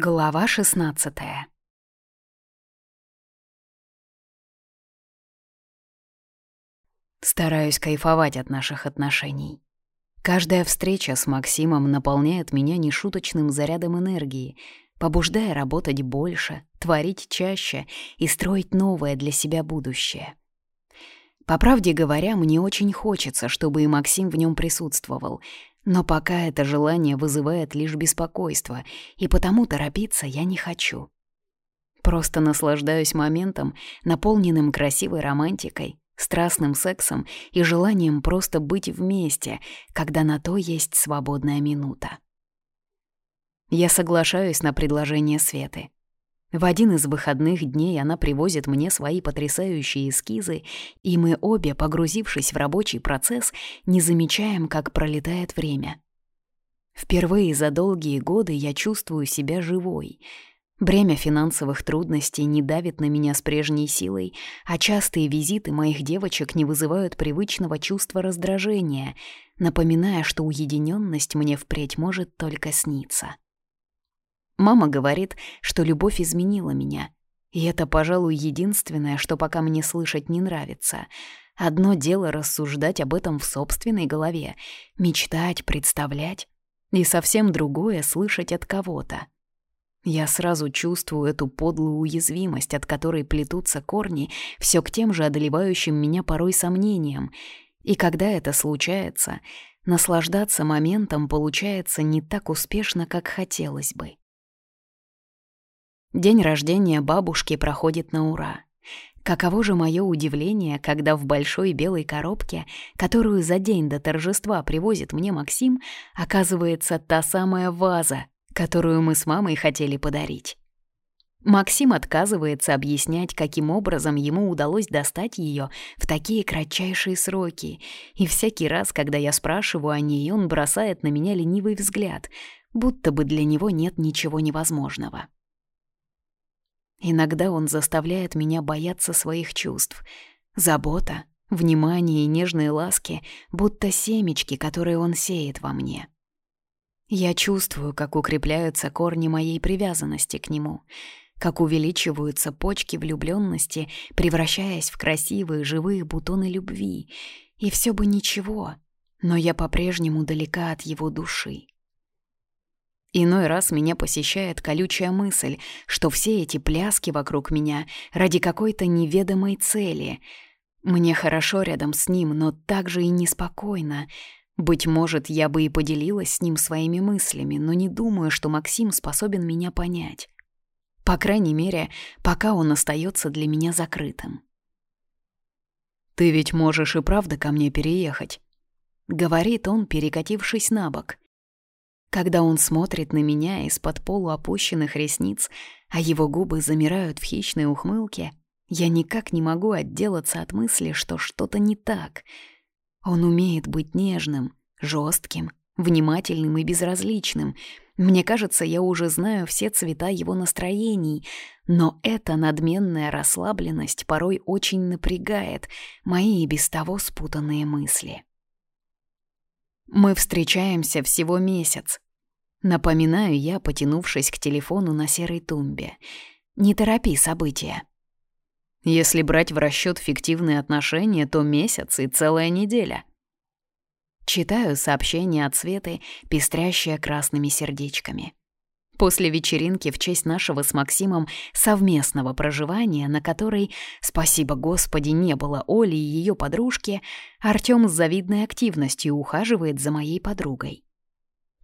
Глава 16 Стараюсь кайфовать от наших отношений. Каждая встреча с Максимом наполняет меня нешуточным зарядом энергии, побуждая работать больше, творить чаще и строить новое для себя будущее. По правде говоря, мне очень хочется, чтобы и Максим в нем присутствовал, но пока это желание вызывает лишь беспокойство, и потому торопиться я не хочу. Просто наслаждаюсь моментом, наполненным красивой романтикой, страстным сексом и желанием просто быть вместе, когда на то есть свободная минута. Я соглашаюсь на предложение Светы. В один из выходных дней она привозит мне свои потрясающие эскизы, и мы обе, погрузившись в рабочий процесс, не замечаем, как пролетает время. Впервые за долгие годы я чувствую себя живой. Бремя финансовых трудностей не давит на меня с прежней силой, а частые визиты моих девочек не вызывают привычного чувства раздражения, напоминая, что уединенность мне впредь может только сниться. Мама говорит, что любовь изменила меня. И это, пожалуй, единственное, что пока мне слышать не нравится. Одно дело рассуждать об этом в собственной голове, мечтать, представлять. И совсем другое — слышать от кого-то. Я сразу чувствую эту подлую уязвимость, от которой плетутся корни, все к тем же одолевающим меня порой сомнениям. И когда это случается, наслаждаться моментом получается не так успешно, как хотелось бы. День рождения бабушки проходит на ура. Каково же мое удивление, когда в большой белой коробке, которую за день до торжества привозит мне Максим, оказывается та самая ваза, которую мы с мамой хотели подарить. Максим отказывается объяснять, каким образом ему удалось достать ее в такие кратчайшие сроки, и всякий раз, когда я спрашиваю о ней, он бросает на меня ленивый взгляд, будто бы для него нет ничего невозможного. Иногда он заставляет меня бояться своих чувств. Забота, внимание и нежные ласки, будто семечки, которые он сеет во мне. Я чувствую, как укрепляются корни моей привязанности к нему, как увеличиваются почки влюбленности, превращаясь в красивые живые бутоны любви. И все бы ничего, но я по-прежнему далека от его души. Иной раз меня посещает колючая мысль, что все эти пляски вокруг меня ради какой-то неведомой цели. Мне хорошо рядом с ним, но также и неспокойно. Быть может, я бы и поделилась с ним своими мыслями, но не думаю, что Максим способен меня понять. По крайней мере, пока он остается для меня закрытым. «Ты ведь можешь и правда ко мне переехать», — говорит он, перекатившись на бок. Когда он смотрит на меня из-под полуопущенных ресниц, а его губы замирают в хищной ухмылке, я никак не могу отделаться от мысли, что что-то не так. Он умеет быть нежным, жестким, внимательным и безразличным. Мне кажется, я уже знаю все цвета его настроений, но эта надменная расслабленность порой очень напрягает мои и без того спутанные мысли. Мы встречаемся всего месяц. Напоминаю я, потянувшись к телефону на серой тумбе. Не торопи события. Если брать в расчет фиктивные отношения, то месяц и целая неделя. Читаю сообщение от Светы, пестрящее красными сердечками. После вечеринки в честь нашего с Максимом совместного проживания, на которой, спасибо Господи, не было Оли и ее подружки, Артём с завидной активностью ухаживает за моей подругой.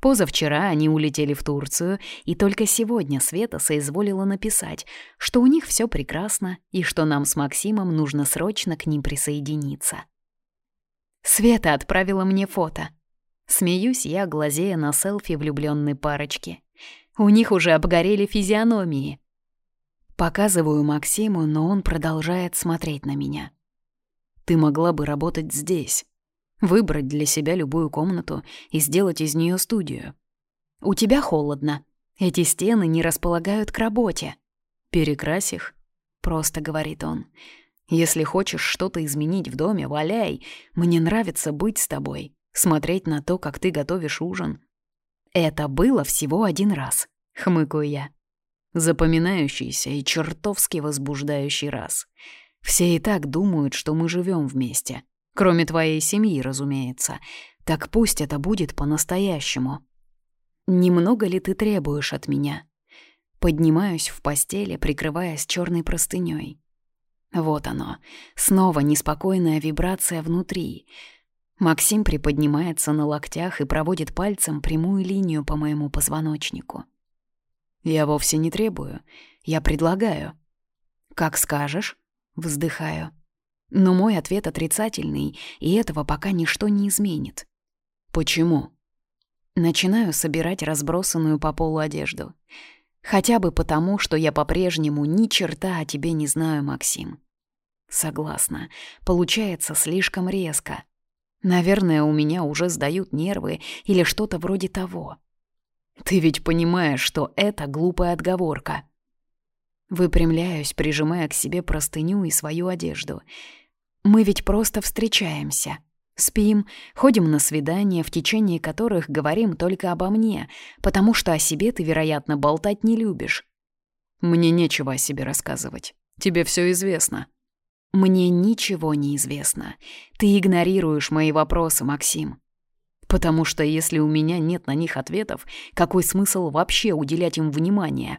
Позавчера они улетели в Турцию, и только сегодня Света соизволила написать, что у них все прекрасно и что нам с Максимом нужно срочно к ним присоединиться. Света отправила мне фото. Смеюсь я, глазея на селфи влюбленной парочки. У них уже обгорели физиономии. Показываю Максиму, но он продолжает смотреть на меня. Ты могла бы работать здесь. Выбрать для себя любую комнату и сделать из нее студию. У тебя холодно. Эти стены не располагают к работе. Перекрась их, просто говорит он. Если хочешь что-то изменить в доме, валяй. Мне нравится быть с тобой, смотреть на то, как ты готовишь ужин, «Это было всего один раз», — хмыкаю я. Запоминающийся и чертовски возбуждающий раз. Все и так думают, что мы живем вместе. Кроме твоей семьи, разумеется. Так пусть это будет по-настоящему. Немного ли ты требуешь от меня? Поднимаюсь в постели, прикрываясь черной простыней. Вот оно. Снова неспокойная вибрация внутри. Максим приподнимается на локтях и проводит пальцем прямую линию по моему позвоночнику. Я вовсе не требую. Я предлагаю. Как скажешь, вздыхаю. Но мой ответ отрицательный, и этого пока ничто не изменит. Почему? Начинаю собирать разбросанную по полу одежду. Хотя бы потому, что я по-прежнему ни черта о тебе не знаю, Максим. Согласна. Получается слишком резко. Наверное, у меня уже сдают нервы или что-то вроде того. Ты ведь понимаешь, что это глупая отговорка. Выпрямляюсь, прижимая к себе простыню и свою одежду — мы ведь просто встречаемся. Спим, ходим на свидания, в течение которых говорим только обо мне, потому что о себе ты, вероятно, болтать не любишь. Мне нечего о себе рассказывать. Тебе все известно. Мне ничего не известно. Ты игнорируешь мои вопросы, Максим. Потому что если у меня нет на них ответов, какой смысл вообще уделять им внимание?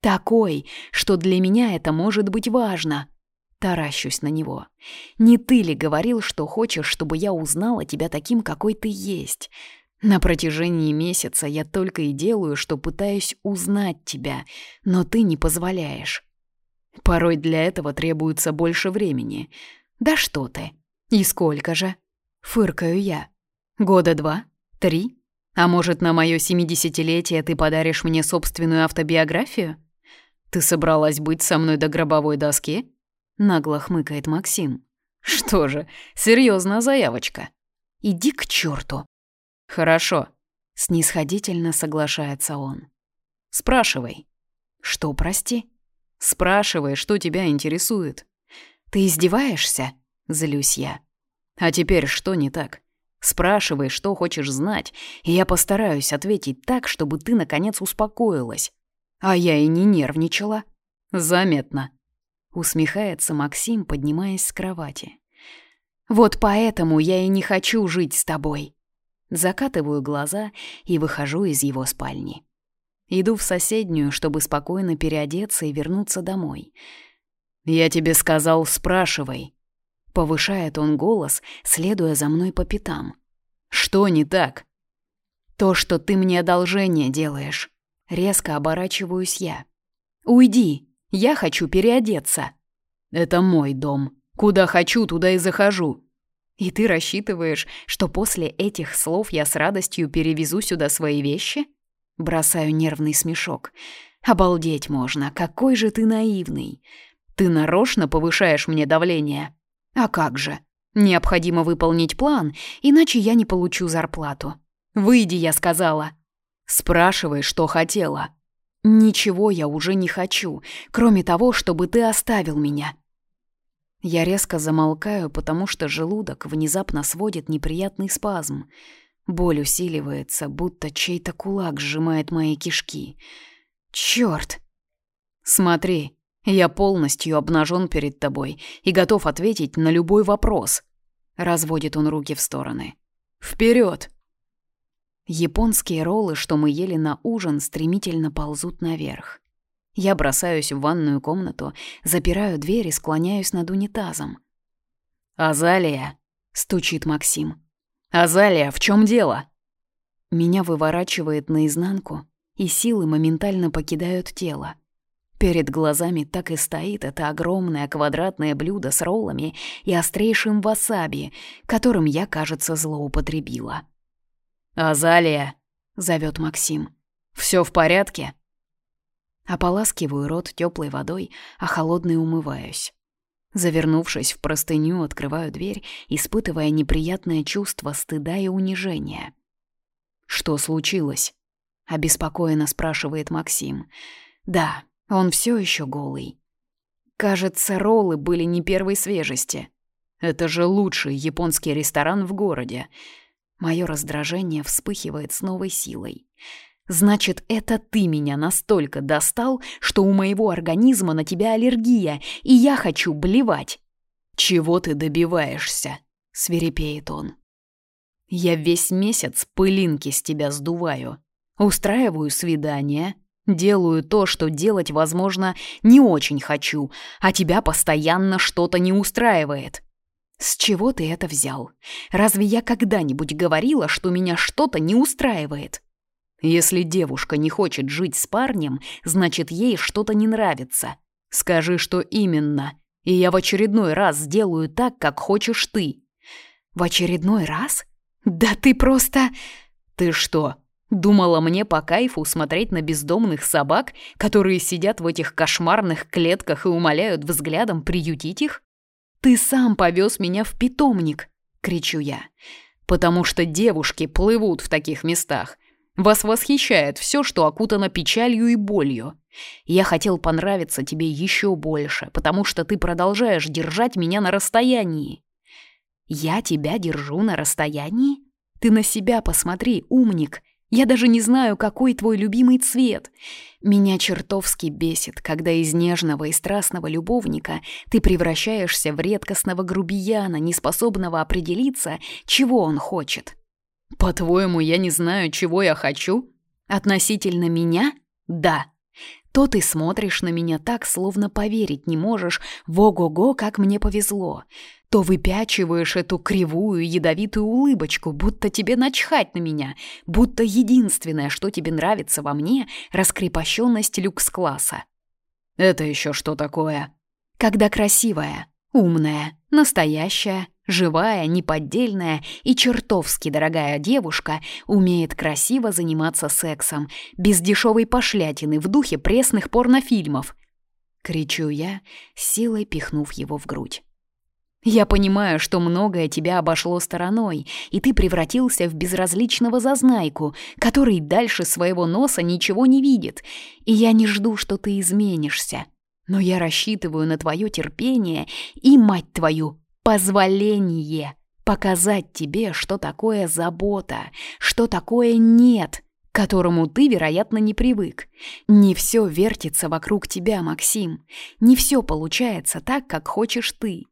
Такой, что для меня это может быть важно. Таращусь на него. «Не ты ли говорил, что хочешь, чтобы я узнала тебя таким, какой ты есть? На протяжении месяца я только и делаю, что пытаюсь узнать тебя, но ты не позволяешь. Порой для этого требуется больше времени. Да что ты? И сколько же?» Фыркаю я. «Года два? Три? А может, на моё семидесятилетие ты подаришь мне собственную автобиографию? Ты собралась быть со мной до гробовой доски?» — нагло хмыкает Максим. «Что же, серьезная заявочка. Иди к черту. «Хорошо», — снисходительно соглашается он. «Спрашивай». «Что, прости?» «Спрашивай, что тебя интересует». «Ты издеваешься?» — злюсь я. «А теперь что не так?» Спрашивай, что хочешь знать, и я постараюсь ответить так, чтобы ты, наконец, успокоилась. А я и не нервничала. Заметно. Усмехается Максим, поднимаясь с кровати. «Вот поэтому я и не хочу жить с тобой». Закатываю глаза и выхожу из его спальни. Иду в соседнюю, чтобы спокойно переодеться и вернуться домой. «Я тебе сказал, спрашивай». Повышает он голос, следуя за мной по пятам. «Что не так?» «То, что ты мне одолжение делаешь». Резко оборачиваюсь я. «Уйди!» Я хочу переодеться. Это мой дом. Куда хочу, туда и захожу. И ты рассчитываешь, что после этих слов я с радостью перевезу сюда свои вещи? Бросаю нервный смешок. Обалдеть можно, какой же ты наивный. Ты нарочно повышаешь мне давление. А как же? Необходимо выполнить план, иначе я не получу зарплату. Выйди, я сказала. Спрашивай, что хотела. Ничего я уже не хочу, кроме того, чтобы ты оставил меня. Я резко замолкаю, потому что желудок внезапно сводит неприятный спазм. Боль усиливается, будто чей-то кулак сжимает мои кишки. Чёрт! Смотри, я полностью обнажен перед тобой и готов ответить на любой вопрос. Разводит он руки в стороны. Вперед! Японские роллы, что мы ели на ужин, стремительно ползут наверх. Я бросаюсь в ванную комнату, запираю дверь и склоняюсь над унитазом. «Азалия!» — стучит Максим. «Азалия, в чем дело?» Меня выворачивает наизнанку, и силы моментально покидают тело. Перед глазами так и стоит это огромное квадратное блюдо с роллами и острейшим васаби, которым я, кажется, злоупотребила. «Азалия!» — зовет Максим. Все в порядке?» Ополаскиваю рот теплой водой, а холодной умываюсь. Завернувшись в простыню, открываю дверь, испытывая неприятное чувство стыда и унижения. «Что случилось?» — обеспокоенно спрашивает Максим. «Да, он все еще голый. Кажется, роллы были не первой свежести. Это же лучший японский ресторан в городе. Мое раздражение вспыхивает с новой силой. Значит, это ты меня настолько достал, что у моего организма на тебя аллергия, и я хочу блевать. Чего ты добиваешься? свирепеет он. Я весь месяц пылинки с тебя сдуваю. Устраиваю свидания, делаю то, что делать, возможно, не очень хочу, а тебя постоянно что-то не устраивает. С чего ты это взял? Разве я когда-нибудь говорила, что меня что-то не устраивает? Если девушка не хочет жить с парнем, значит, ей что-то не нравится. Скажи, что именно, и я в очередной раз сделаю так, как хочешь ты. В очередной раз? Да ты просто... Ты что, думала мне по кайфу смотреть на бездомных собак, которые сидят в этих кошмарных клетках и умоляют взглядом приютить их? Ты сам повез меня в питомник, кричу я. Потому что девушки плывут в таких местах, вас восхищает все, что окутано печалью и болью. Я хотел понравиться тебе еще больше, потому что ты продолжаешь держать меня на расстоянии. Я тебя держу на расстоянии? Ты на себя посмотри, умник. Я даже не знаю, какой твой любимый цвет. Меня чертовски бесит, когда из нежного и страстного любовника ты превращаешься в редкостного грубияна, неспособного определиться, чего он хочет. По-твоему, я не знаю, чего я хочу? Относительно меня? Да. То ты смотришь на меня так, словно поверить не можешь, во-го-го, как мне повезло. То выпячиваешь эту кривую, ядовитую улыбочку, будто тебе начхать на меня, будто единственное, что тебе нравится во мне, раскрепощенность люкс-класса. Это еще что такое? Когда красивая, умная, настоящая, Живая, неподдельная и чертовски дорогая девушка умеет красиво заниматься сексом, без дешевой пошлятины в духе пресных порнофильмов. Кричу я, силой пихнув его в грудь. Я понимаю, что многое тебя обошло стороной, и ты превратился в безразличного зазнайку, который дальше своего носа ничего не видит, и я не жду, что ты изменишься. Но я рассчитываю на твое терпение и, мать твою, Позволение показать тебе, что такое забота, что такое «нет», к которому ты, вероятно, не привык. Не все вертится вокруг тебя, Максим. Не все получается так, как хочешь ты.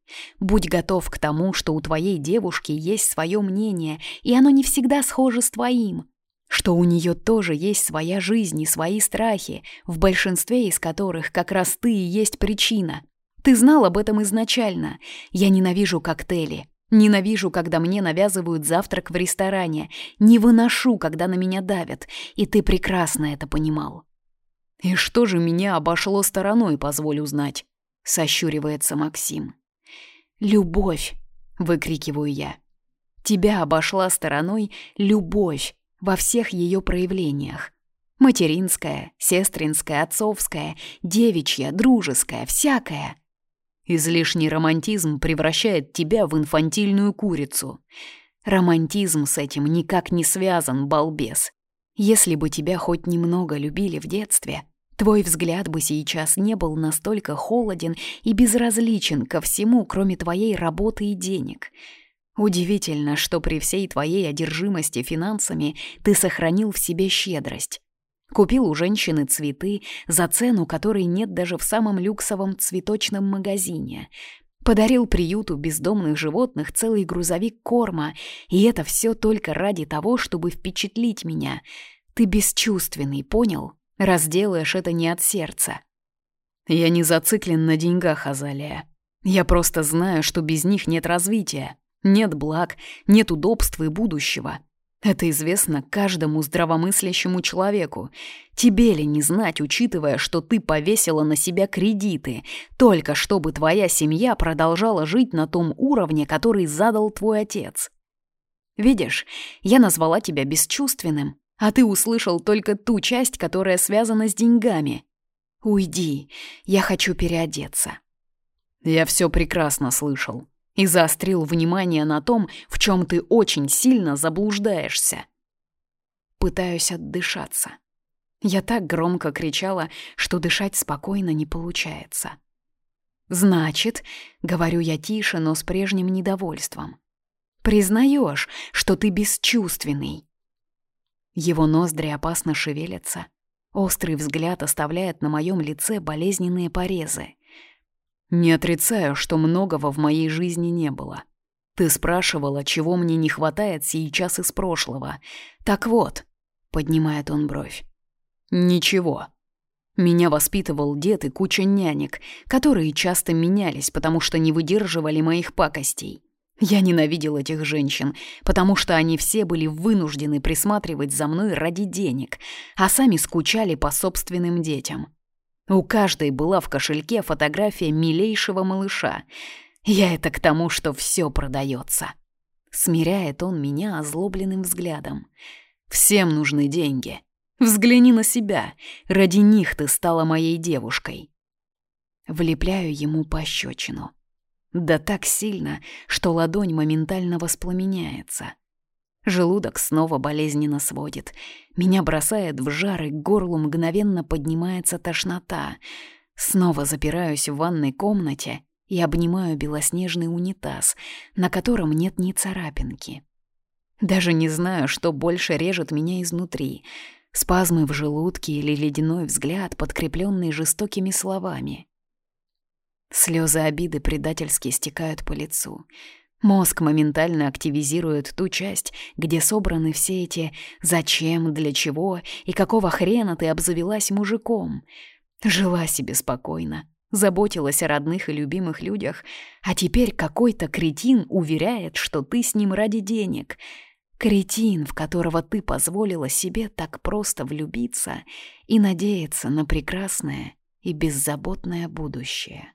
Будь готов к тому, что у твоей девушки есть свое мнение, и оно не всегда схоже с твоим. Что у нее тоже есть своя жизнь и свои страхи, в большинстве из которых как раз ты и есть причина. Ты знал об этом изначально. Я ненавижу коктейли. Ненавижу, когда мне навязывают завтрак в ресторане. Не выношу, когда на меня давят. И ты прекрасно это понимал. «И что же меня обошло стороной, позволь узнать?» — сощуривается Максим. «Любовь!» — выкрикиваю я. «Тебя обошла стороной любовь во всех ее проявлениях. Материнская, сестринская, отцовская, девичья, дружеская, всякая. Излишний романтизм превращает тебя в инфантильную курицу. Романтизм с этим никак не связан, балбес. Если бы тебя хоть немного любили в детстве, твой взгляд бы сейчас не был настолько холоден и безразличен ко всему, кроме твоей работы и денег. Удивительно, что при всей твоей одержимости финансами ты сохранил в себе щедрость. Купил у женщины цветы за цену, которой нет даже в самом люксовом цветочном магазине. Подарил приюту бездомных животных целый грузовик корма, и это все только ради того, чтобы впечатлить меня. Ты бесчувственный, понял? Разделаешь это не от сердца. Я не зациклен на деньгах, Азалия. Я просто знаю, что без них нет развития, нет благ, нет удобств и будущего. Это известно каждому здравомыслящему человеку. Тебе ли не знать, учитывая, что ты повесила на себя кредиты, только чтобы твоя семья продолжала жить на том уровне, который задал твой отец? Видишь, я назвала тебя бесчувственным, а ты услышал только ту часть, которая связана с деньгами. Уйди, я хочу переодеться. Я все прекрасно слышал и заострил внимание на том, в чем ты очень сильно заблуждаешься. Пытаюсь отдышаться. Я так громко кричала, что дышать спокойно не получается. «Значит», — говорю я тише, но с прежним недовольством, «признаешь, что ты бесчувственный». Его ноздри опасно шевелятся. Острый взгляд оставляет на моем лице болезненные порезы. Не отрицаю, что многого в моей жизни не было. Ты спрашивала, чего мне не хватает сейчас из прошлого. Так вот, поднимает он бровь. Ничего. Меня воспитывал дед и куча нянек, которые часто менялись, потому что не выдерживали моих пакостей. Я ненавидел этих женщин, потому что они все были вынуждены присматривать за мной ради денег, а сами скучали по собственным детям. У каждой была в кошельке фотография милейшего малыша. Я это к тому, что все продается. Смиряет он меня озлобленным взглядом. Всем нужны деньги. Взгляни на себя. Ради них ты стала моей девушкой. Влепляю ему пощечину. Да так сильно, что ладонь моментально воспламеняется. Желудок снова болезненно сводит. Меня бросает в жар, и к горлу мгновенно поднимается тошнота. Снова запираюсь в ванной комнате и обнимаю белоснежный унитаз, на котором нет ни царапинки. Даже не знаю, что больше режет меня изнутри — спазмы в желудке или ледяной взгляд, подкрепленный жестокими словами. Слезы обиды предательски стекают по лицу. Мозг моментально активизирует ту часть, где собраны все эти «зачем», «для чего» и «какого хрена ты обзавелась мужиком». Жила себе спокойно, заботилась о родных и любимых людях, а теперь какой-то кретин уверяет, что ты с ним ради денег — Кретин, в которого ты позволила себе так просто влюбиться и надеяться на прекрасное и беззаботное будущее.